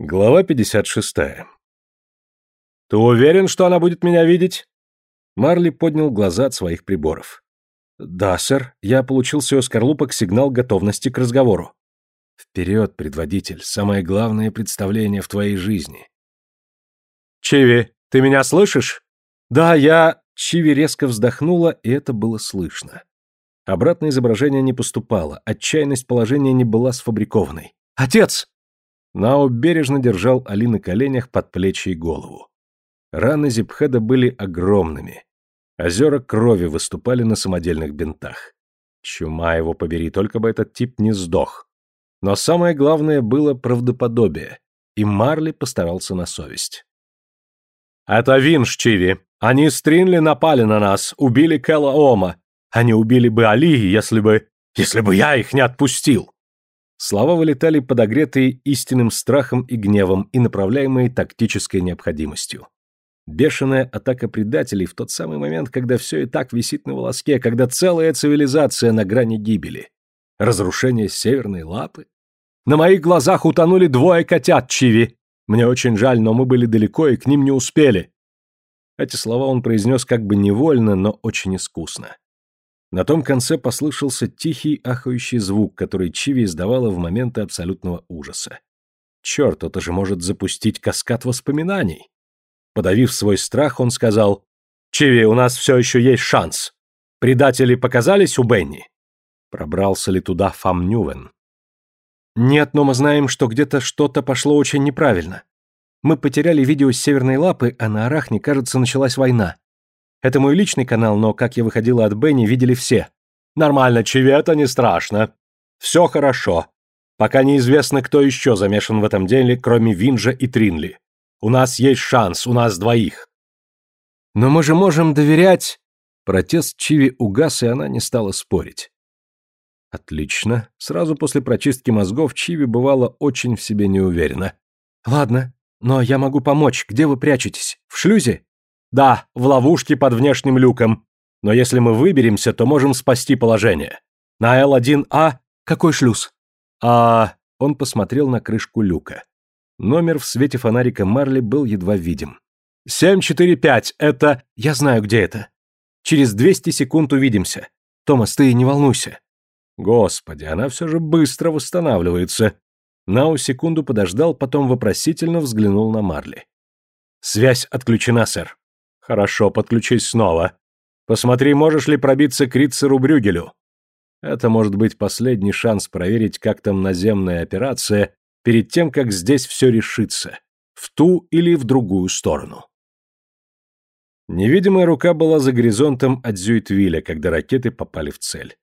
Глава 56. «Ты уверен, что она будет меня видеть?» Марли поднял глаза от своих приборов. «Да, сэр. Я получил с ее скорлупок сигнал готовности к разговору». «Вперед, предводитель. Самое главное представление в твоей жизни». «Чиви, ты меня слышишь?» «Да, я...» Чиви резко вздохнула, и это было слышно. Обратное изображение не поступало, отчаянность положения не была сфабрикованной. «Отец!» Нао бережно держал Али на коленях под плечи и голову. Раны Зипхеда были огромными. Озера крови выступали на самодельных бинтах. Чума его побери, только бы этот тип не сдох. Но самое главное было правдоподобие, и Марли постарался на совесть. «Это Винш, Чиви. Они с Тринли напали на нас, убили Кэлла Ома. Они убили бы Али, если бы... если бы я их не отпустил!» Слова вылетали подогретые истинным страхом и гневом и направляемые тактической необходимостью. Бешеная атака предателей в тот самый момент, когда все и так висит на волоске, когда целая цивилизация на грани гибели. Разрушение северной лапы? На моих глазах утонули двое котят Чиви. Мне очень жаль, но мы были далеко и к ним не успели. Эти слова он произнес как бы невольно, но очень искусно. На том конце послышался тихий ахающий звук, который Чиви издавала в моменты абсолютного ужаса. Черт, это же может запустить каскад воспоминаний. Подавив свой страх, он сказал, «Чиви, у нас все еще есть шанс. Предатели показались у Бенни?» Пробрался ли туда Фам Нювен? «Нет, но мы знаем, что где-то что-то пошло очень неправильно. Мы потеряли видео с Северной Лапы, а на Арахне, кажется, началась война. Это мой личный канал, но как я выходила от Бенни, видели все. Нормально, Чевета, не страшно. Все хорошо. Пока неизвестно, кто еще замешан в этом деле, кроме Винжа и Тринли. У нас есть шанс, у нас двоих. Но мы же можем доверять... Протест Чиви угас, и она не стала спорить. Отлично. Сразу после прочистки мозгов Чиви бывала очень в себе неуверена. Ладно, но я могу помочь. Где вы прячетесь? В шлюзе? Да, в ловушке под внешним люком. Но если мы выберемся, то можем спасти положение. На Л1А какой шлюз? А... Он посмотрел на крышку люка. Номер в свете фонарика Марли был едва видим. «745, это... Я знаю, где это. Через 200 секунд увидимся. Томас, ты не волнуйся». Господи, она все же быстро восстанавливается. Нау секунду подождал, потом вопросительно взглянул на Марли. «Связь отключена, сэр». Хорошо, подключись снова. Посмотри, можешь ли пробиться к Рицеру Брюгелю. Это может быть последний шанс проверить, как там наземная операция, перед тем, как здесь все решится. В ту или в другую сторону. Невидимая рука была за горизонтом от Зюитвиля, когда ракеты попали в цель.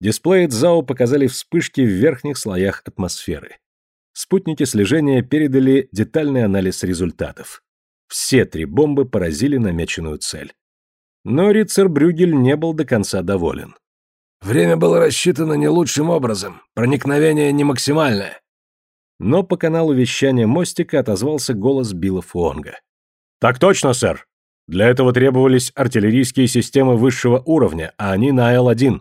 Дисплеи ЦАО показали вспышки в верхних слоях атмосферы. Спутники слежения передали детальный анализ результатов. Все три бомбы поразили намеченную цель. Но Рицер Брюгель не был до конца доволен. «Время было рассчитано не лучшим образом, проникновение не максимальное». Но по каналу вещания мостика отозвался голос Билла Фуонга. «Так точно, сэр. Для этого требовались артиллерийские системы высшего уровня, а они на Л-1».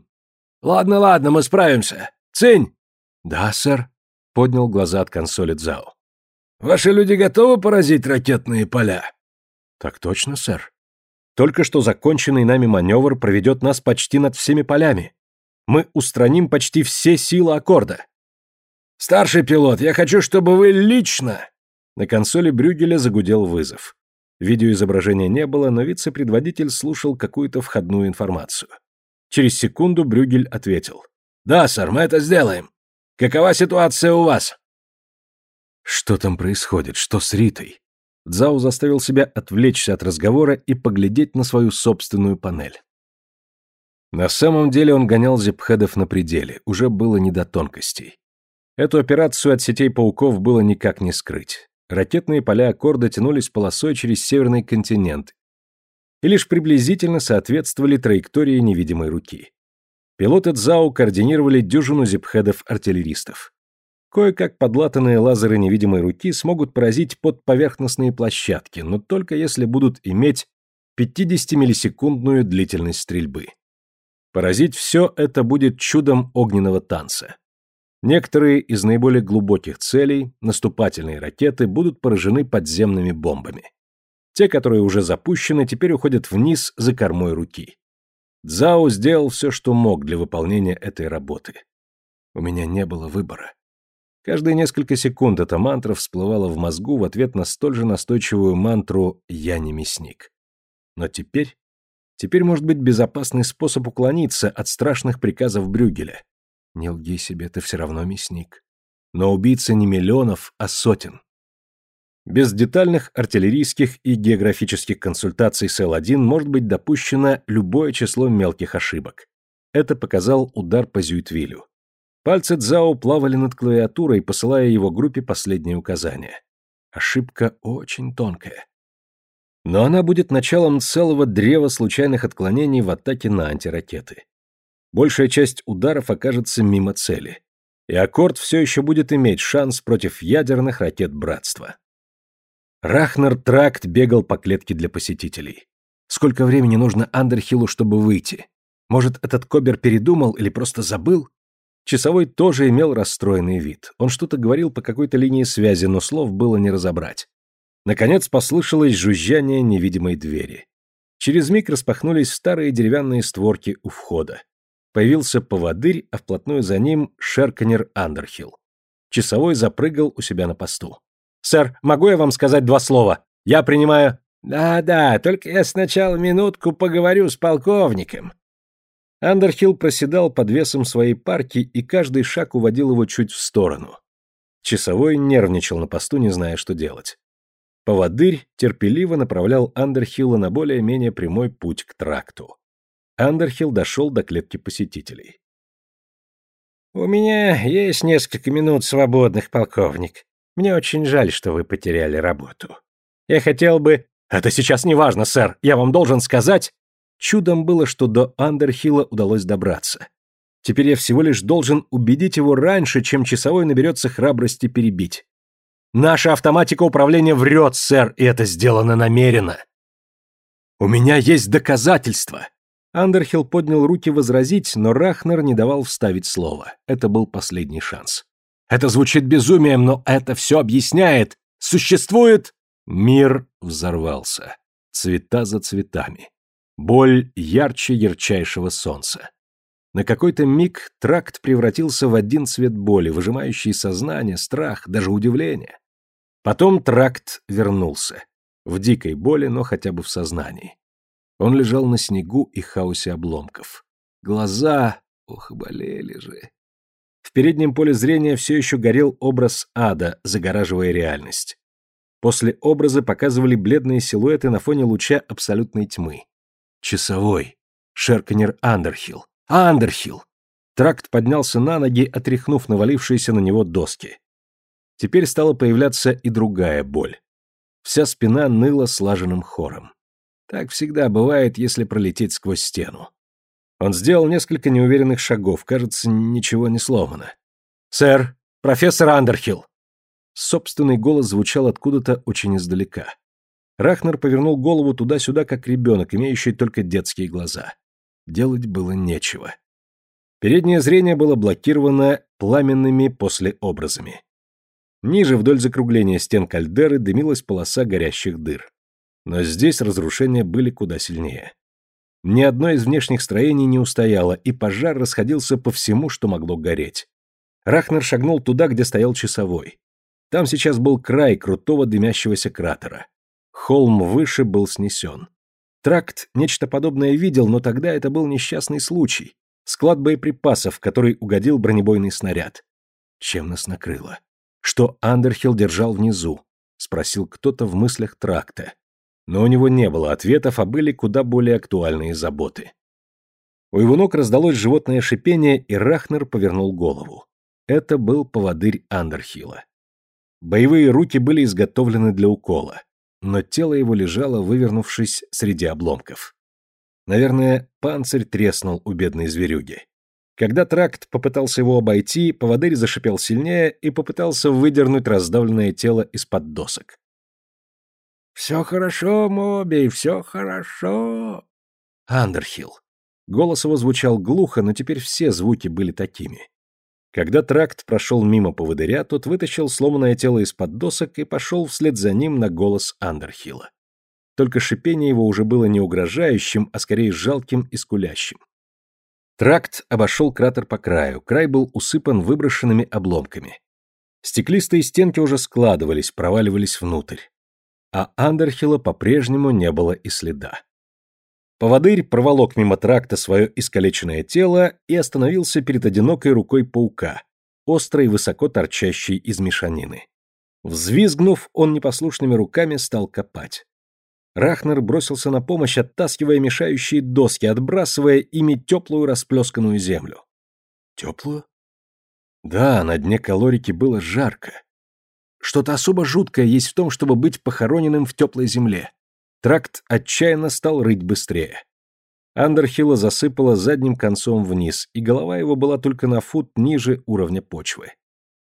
«Ладно, ладно, мы справимся. Цинь!» «Да, сэр», — поднял глаза от консоли Цзао. Ваши люди готовы поразить ракетные поля? Так точно, сэр. Только что законченный нами маневр проведет нас почти над всеми полями. Мы устраним почти все силы аккорда. Старший пилот, я хочу, чтобы вы лично... На консоли Брюгеля загудел вызов. Видеоизображения не было, но вице-предводитель слушал какую-то входную информацию. Через секунду Брюгель ответил. «Да, сэр, мы это сделаем. Какова ситуация у вас?» Что там происходит? Что с Ритой? Дзао заставил себя отвлечься от разговора и поглядеть на свою собственную панель. На самом деле он гонял зипхедов на пределе, уже было не до тонкостей. Эту операцию от сетей пауков было никак не скрыть. Ракетные поля Аккорда тянулись полосой через северный континент и лишь приблизительно соответствовали траектории невидимой руки. Пилоты Цзао координировали дюжину зипхедов-артиллеристов. Кое-как подлатанные лазеры невидимой руки смогут поразить подповерхностные площадки, но только если будут иметь 50-миллисекундную длительность стрельбы. Поразить все это будет чудом огненного танца. Некоторые из наиболее глубоких целей, наступательные ракеты, будут поражены подземными бомбами. Те, которые уже запущены, теперь уходят вниз за кормой руки. Цзао сделал все, что мог для выполнения этой работы. У меня не было выбора. Каждые несколько секунд эта мантра всплывала в мозгу в ответ на столь же настойчивую мантру «Я не мясник». Но теперь... Теперь может быть безопасный способ уклониться от страшных приказов Брюгеля. Не лги себе, ты все равно мясник. Но убийца не миллионов, а сотен. Без детальных артиллерийских и географических консультаций с Л-1 может быть допущено любое число мелких ошибок. Это показал удар по Зюитвилю. Пальцы Цзао плавали над клавиатурой, посылая его группе последние указания. Ошибка очень тонкая. Но она будет началом целого древа случайных отклонений в атаке на антиракеты. Большая часть ударов окажется мимо цели. И Аккорд все еще будет иметь шанс против ядерных ракет Братства. Рахнер Тракт бегал по клетке для посетителей. Сколько времени нужно Андерхиллу, чтобы выйти? Может, этот Кобер передумал или просто забыл? Часовой тоже имел расстроенный вид. Он что-то говорил по какой-то линии связи, но слов было не разобрать. Наконец послышалось жужжание невидимой двери. Через миг распахнулись старые деревянные створки у входа. Появился поводырь, а вплотную за ним Шерканер Андерхилл. Часовой запрыгал у себя на посту. «Сэр, могу я вам сказать два слова? Я принимаю...» «Да-да, только я сначала минутку поговорю с полковником», Андерхилл проседал под весом своей парки, и каждый шаг уводил его чуть в сторону. Часовой нервничал на посту, не зная, что делать. Поводырь терпеливо направлял Андерхилла на более-менее прямой путь к тракту. Андерхилл дошел до клетки посетителей. «У меня есть несколько минут свободных, полковник. Мне очень жаль, что вы потеряли работу. Я хотел бы...» «Это сейчас не важно, сэр. Я вам должен сказать...» Чудом было, что до Андерхилла удалось добраться. Теперь я всего лишь должен убедить его раньше, чем часовой наберется храбрости перебить. Наша автоматика управления врет, сэр, и это сделано намеренно. У меня есть доказательства. Андерхилл поднял руки возразить, но Рахнер не давал вставить слово. Это был последний шанс. Это звучит безумием, но это все объясняет. Существует... Мир взорвался. Цвета за цветами. Боль ярче ярчайшего солнца. На какой-то миг тракт превратился в один цвет боли, выжимающий сознание, страх, даже удивление. Потом тракт вернулся. В дикой боли, но хотя бы в сознании. Он лежал на снегу и хаосе обломков. Глаза... Ох, болели же. В переднем поле зрения все еще горел образ ада, загораживая реальность. После образа показывали бледные силуэты на фоне луча абсолютной тьмы. Часовой. Шерканер Андерхилл. Андерхилл! Тракт поднялся на ноги, отряхнув навалившиеся на него доски. Теперь стала появляться и другая боль. Вся спина ныла слаженным хором. Так всегда бывает, если пролететь сквозь стену. Он сделал несколько неуверенных шагов, кажется, ничего не сломано. «Сэр, профессор Андерхилл!» Собственный голос звучал откуда-то очень издалека. Рахнер повернул голову туда-сюда, как ребенок, имеющий только детские глаза. Делать было нечего. Переднее зрение было блокировано пламенными послеобразами. Ниже, вдоль закругления стен кальдеры, дымилась полоса горящих дыр. Но здесь разрушения были куда сильнее. Ни одно из внешних строений не устояло, и пожар расходился по всему, что могло гореть. Рахнер шагнул туда, где стоял часовой. Там сейчас был край крутого дымящегося кратера. Холм выше был снесен. Тракт нечто подобное видел, но тогда это был несчастный случай. Склад боеприпасов, в который угодил бронебойный снаряд. Чем нас накрыло? Что Андерхилл держал внизу? Спросил кто-то в мыслях тракта. Но у него не было ответов, а были куда более актуальные заботы. У его ног раздалось животное шипение, и Рахнер повернул голову. Это был поводырь Андерхилла. Боевые руки были изготовлены для укола но тело его лежало, вывернувшись среди обломков. Наверное, панцирь треснул у бедной зверюги. Когда тракт попытался его обойти, поводырь зашипел сильнее и попытался выдернуть раздавленное тело из-под досок. «Все хорошо, Моби, все хорошо!» Андерхилл. Голос его звучал глухо, но теперь все звуки были такими. Когда тракт прошел мимо поводыря, тот вытащил сломанное тело из-под досок и пошел вслед за ним на голос Андерхилла. Только шипение его уже было не угрожающим, а скорее жалким и скулящим. Тракт обошел кратер по краю, край был усыпан выброшенными обломками. Стеклистые стенки уже складывались, проваливались внутрь. А Андерхилла по-прежнему не было и следа. Поводырь проволок мимо тракта свое искалеченное тело и остановился перед одинокой рукой паука, острой высоко торчащей из мешанины. Взвизгнув, он непослушными руками стал копать. Рахнер бросился на помощь, оттаскивая мешающие доски, отбрасывая ими теплую расплесканную землю. Теплую? Да, на дне калорики было жарко. Что-то особо жуткое есть в том, чтобы быть похороненным в теплой земле. Тракт отчаянно стал рыть быстрее. Андерхилла засыпала задним концом вниз, и голова его была только на фут ниже уровня почвы.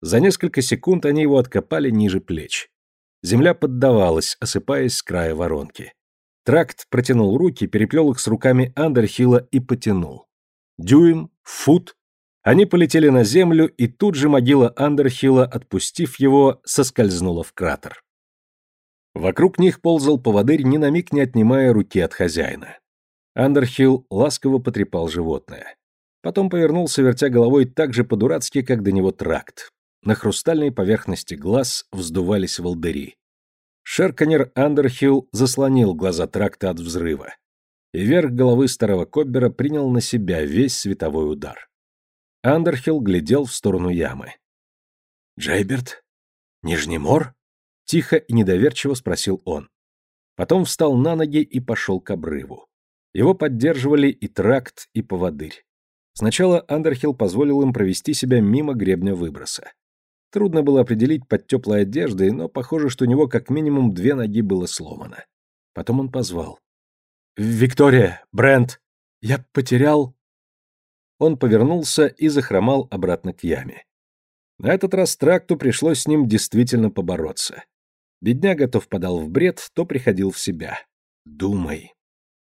За несколько секунд они его откопали ниже плеч. Земля поддавалась, осыпаясь с края воронки. Тракт протянул руки, переплел их с руками Андерхилла и потянул. Дюйм, фут. Они полетели на землю, и тут же могила Андерхилла, отпустив его, соскользнула в кратер. Вокруг них ползал поводырь, ни на миг не отнимая руки от хозяина. Андерхилл ласково потрепал животное. Потом повернулся, вертя головой так же по-дурацки, как до него тракт. На хрустальной поверхности глаз вздувались волдыри. Шерканер Андерхилл заслонил глаза тракта от взрыва. И верх головы старого Коббера принял на себя весь световой удар. Андерхилл глядел в сторону ямы. «Джейберт? Нижний мор?» Тихо и недоверчиво спросил он. Потом встал на ноги и пошел к обрыву. Его поддерживали и тракт, и поводырь. Сначала Андерхилл позволил им провести себя мимо гребня выброса. Трудно было определить под теплой одеждой, но похоже, что у него как минимум две ноги было сломано. Потом он позвал. «Виктория! Брент! Я потерял...» Он повернулся и захромал обратно к яме. На этот раз тракту пришлось с ним действительно побороться. Бедняга то впадал в бред, то приходил в себя. «Думай».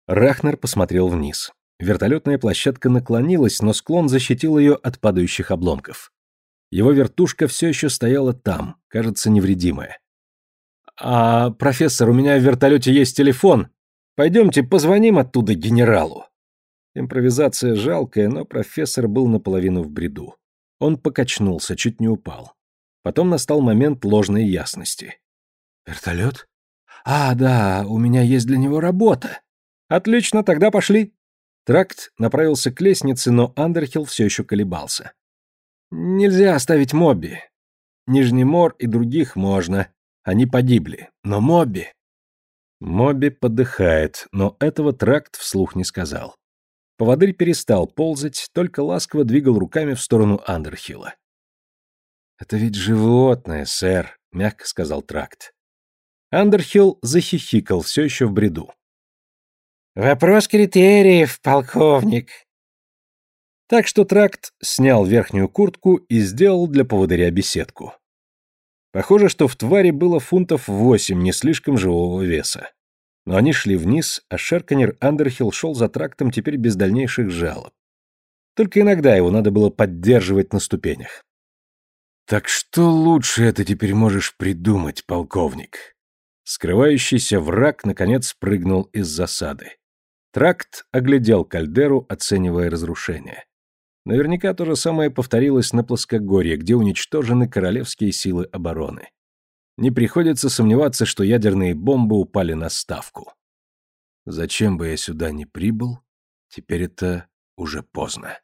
Рахнер посмотрел вниз. Вертолетная площадка наклонилась, но склон защитил ее от падающих обломков. Его вертушка все еще стояла там, кажется, невредимая. «А, профессор, у меня в вертолете есть телефон. Пойдемте позвоним оттуда генералу». Импровизация жалкая, но профессор был наполовину в бреду. Он покачнулся, чуть не упал. Потом настал момент ложной ясности. «Вертолет? А, да, у меня есть для него работа. Отлично, тогда пошли». Тракт направился к лестнице, но Андерхилл все еще колебался. «Нельзя оставить Мобби. Нижний Мор и других можно. Они погибли. Но Мобби...» Мобби подыхает, но этого Тракт вслух не сказал. Поводырь перестал ползать, только ласково двигал руками в сторону Андерхилла. «Это ведь животное, сэр», — мягко сказал Тракт. Андерхилл захихикал, все еще в бреду. «Вопрос критериев, полковник». Так что тракт снял верхнюю куртку и сделал для поводыря беседку. Похоже, что в твари было фунтов восемь не слишком живого веса. Но они шли вниз, а Шерканер Андерхилл шел за трактом теперь без дальнейших жалоб. Только иногда его надо было поддерживать на ступенях. «Так что лучше это теперь можешь придумать, полковник?» Скрывающийся враг, наконец, прыгнул из засады. Тракт оглядел кальдеру, оценивая разрушение. Наверняка то же самое повторилось на плоскогорье, где уничтожены королевские силы обороны. Не приходится сомневаться, что ядерные бомбы упали на ставку. Зачем бы я сюда не прибыл, теперь это уже поздно.